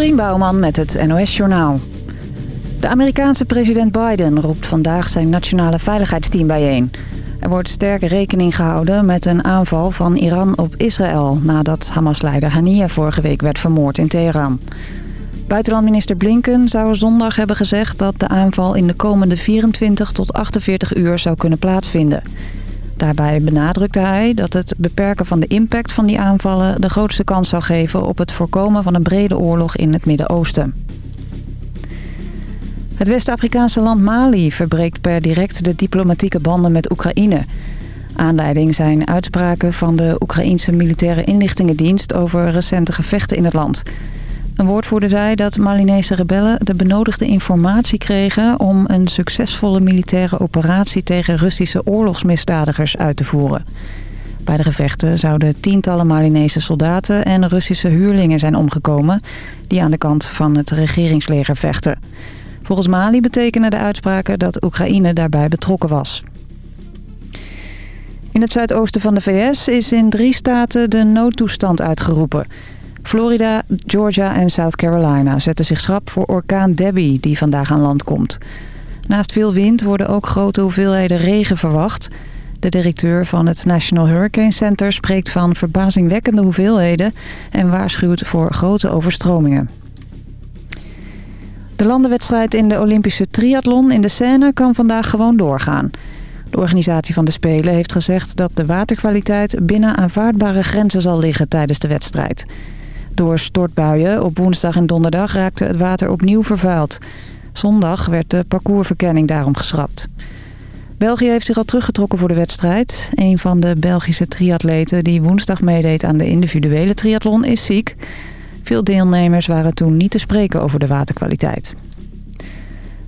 Dorien Bouwman met het NOS Journaal. De Amerikaanse president Biden roept vandaag zijn nationale veiligheidsteam bijeen. Er wordt sterk rekening gehouden met een aanval van Iran op Israël... nadat Hamas-leider Haniyeh vorige week werd vermoord in Teheran. Buitenlandminister Blinken zou zondag hebben gezegd... dat de aanval in de komende 24 tot 48 uur zou kunnen plaatsvinden... Daarbij benadrukte hij dat het beperken van de impact van die aanvallen... de grootste kans zou geven op het voorkomen van een brede oorlog in het Midden-Oosten. Het West-Afrikaanse land Mali verbreekt per direct de diplomatieke banden met Oekraïne. Aanleiding zijn uitspraken van de Oekraïense militaire inlichtingendienst... over recente gevechten in het land... Een woordvoerder zei dat Malinese rebellen de benodigde informatie kregen... om een succesvolle militaire operatie tegen Russische oorlogsmisdadigers uit te voeren. Bij de gevechten zouden tientallen Malinese soldaten en Russische huurlingen zijn omgekomen... die aan de kant van het regeringsleger vechten. Volgens Mali betekenen de uitspraken dat Oekraïne daarbij betrokken was. In het zuidoosten van de VS is in drie staten de noodtoestand uitgeroepen... Florida, Georgia en South Carolina zetten zich schrap voor orkaan Debbie die vandaag aan land komt. Naast veel wind worden ook grote hoeveelheden regen verwacht. De directeur van het National Hurricane Center spreekt van verbazingwekkende hoeveelheden... en waarschuwt voor grote overstromingen. De landenwedstrijd in de Olympische triathlon in de Seine kan vandaag gewoon doorgaan. De organisatie van de Spelen heeft gezegd dat de waterkwaliteit binnen aanvaardbare grenzen zal liggen tijdens de wedstrijd. Door stortbuien op woensdag en donderdag raakte het water opnieuw vervuild. Zondag werd de parcoursverkenning daarom geschrapt. België heeft zich al teruggetrokken voor de wedstrijd. Een van de Belgische triatleten die woensdag meedeed aan de individuele triathlon is ziek. Veel deelnemers waren toen niet te spreken over de waterkwaliteit.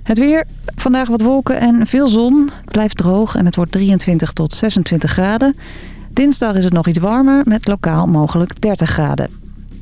Het weer, vandaag wat wolken en veel zon. Het blijft droog en het wordt 23 tot 26 graden. Dinsdag is het nog iets warmer met lokaal mogelijk 30 graden.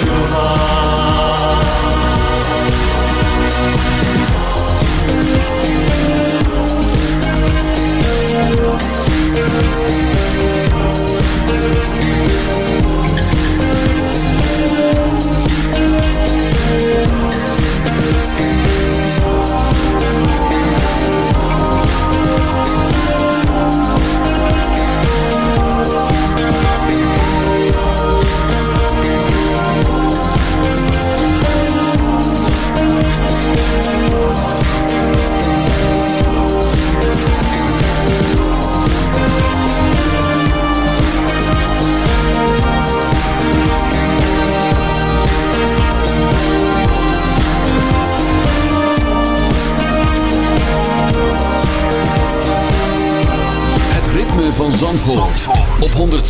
you.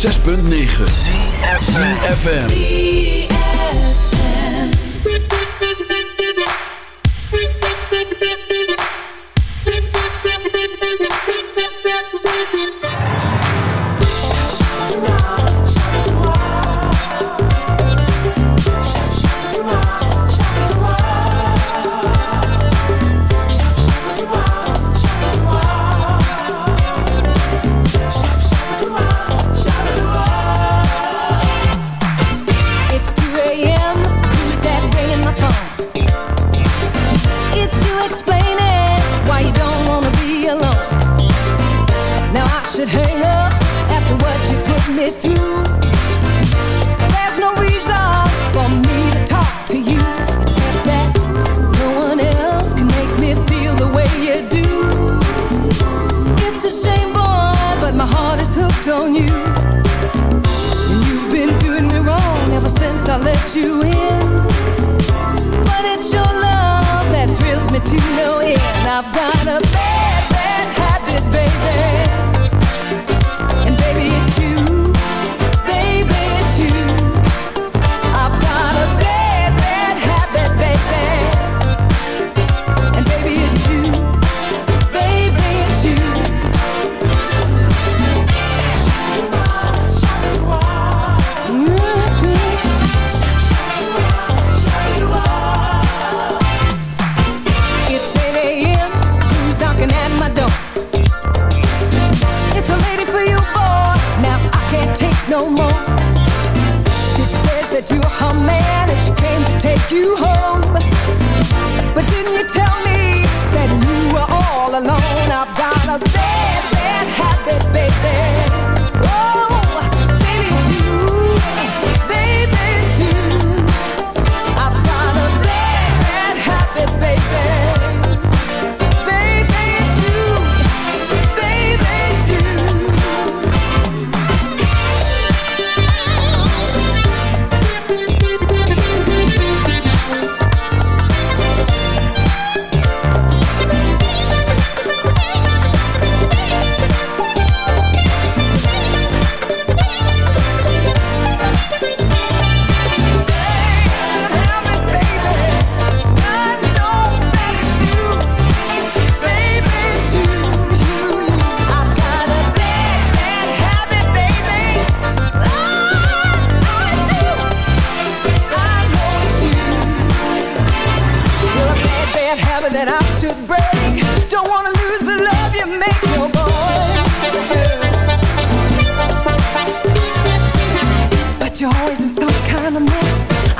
6.9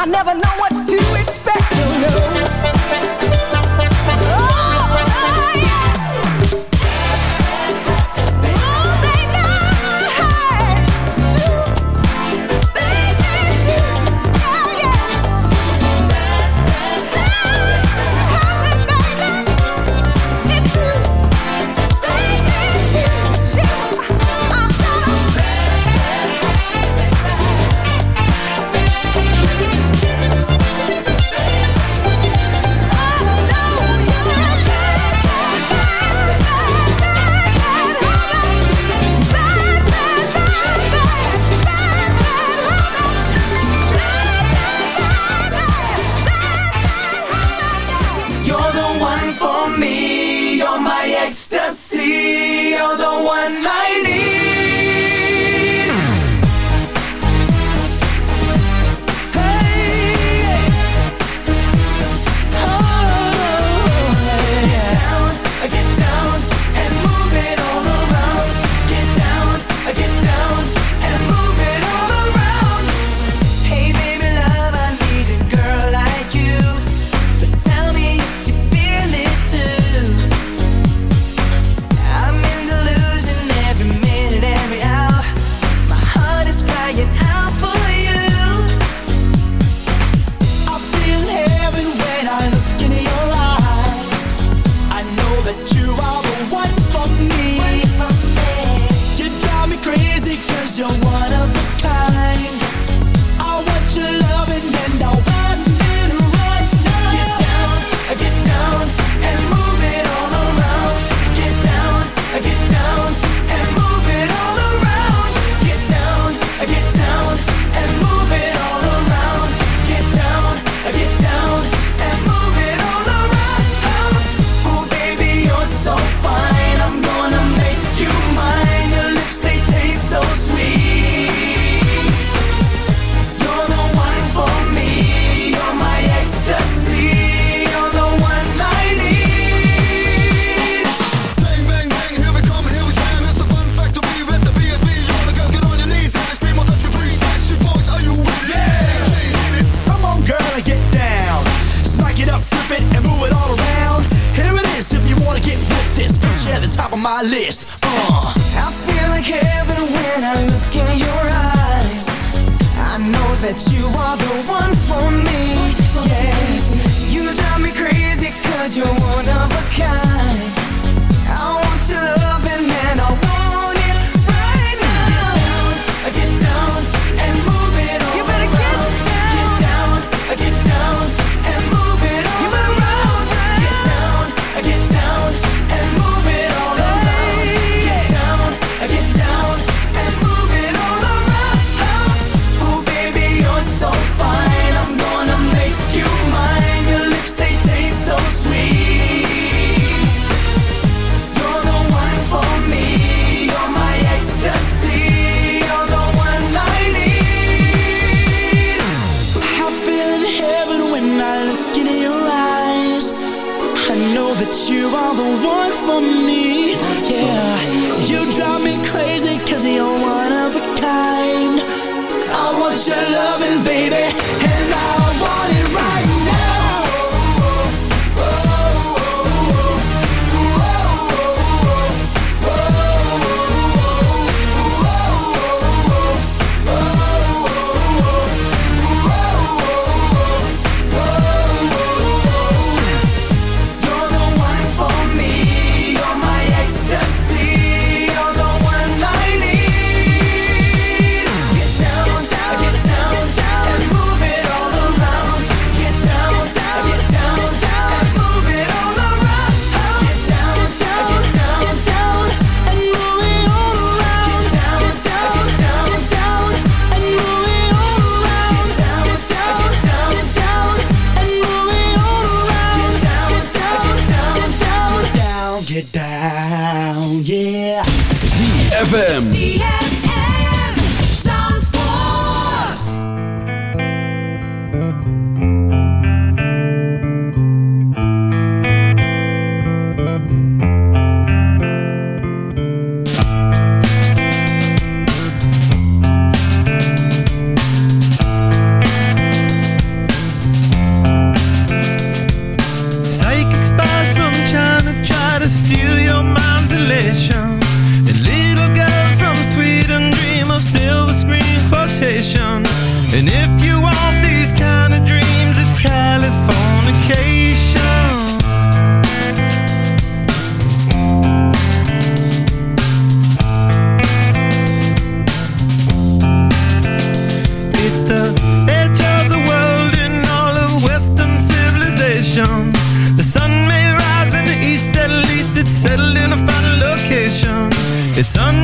you myself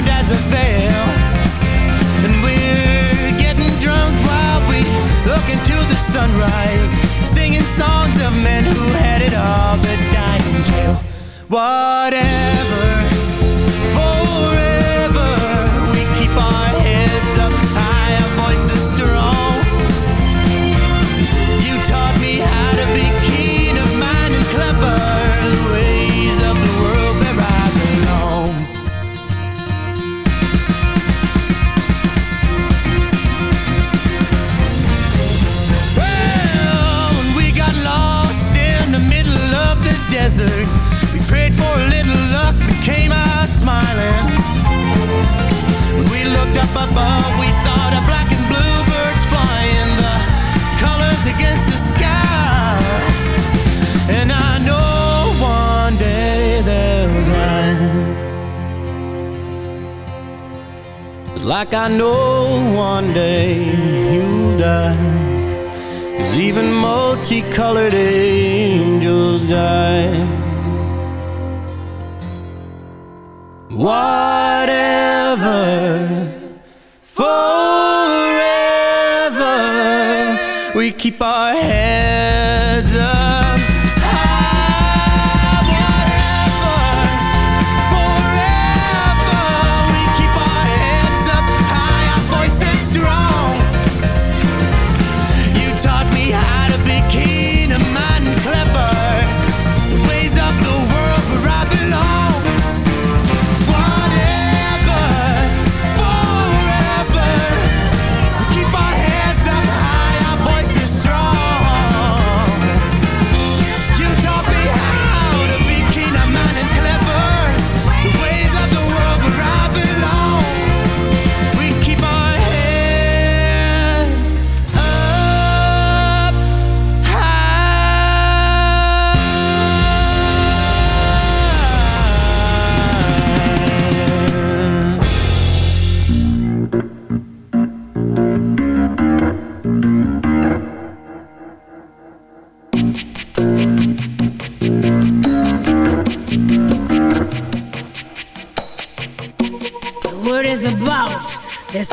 background as a veil. And we're getting drunk while we look into the sunrise, singing songs of men who had it all but died in jail. Whatever. Desert. We prayed for a little luck and came out smiling. When we looked up above, we saw the black and blue birds flying, the colors against the sky. And I know one day they'll die. Like I know one day you'll die. Cause even multicolored angels die. Whatever Forever We keep our heads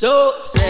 Zo sexy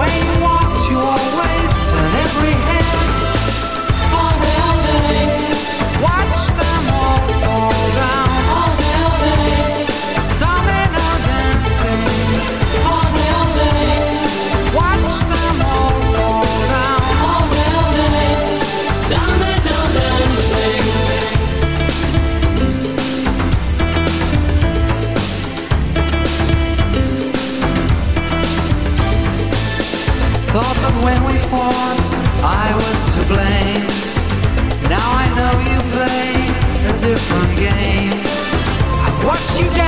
And you walked, you always turn every head. Blame. Now I know you play a different game. I've watched you dance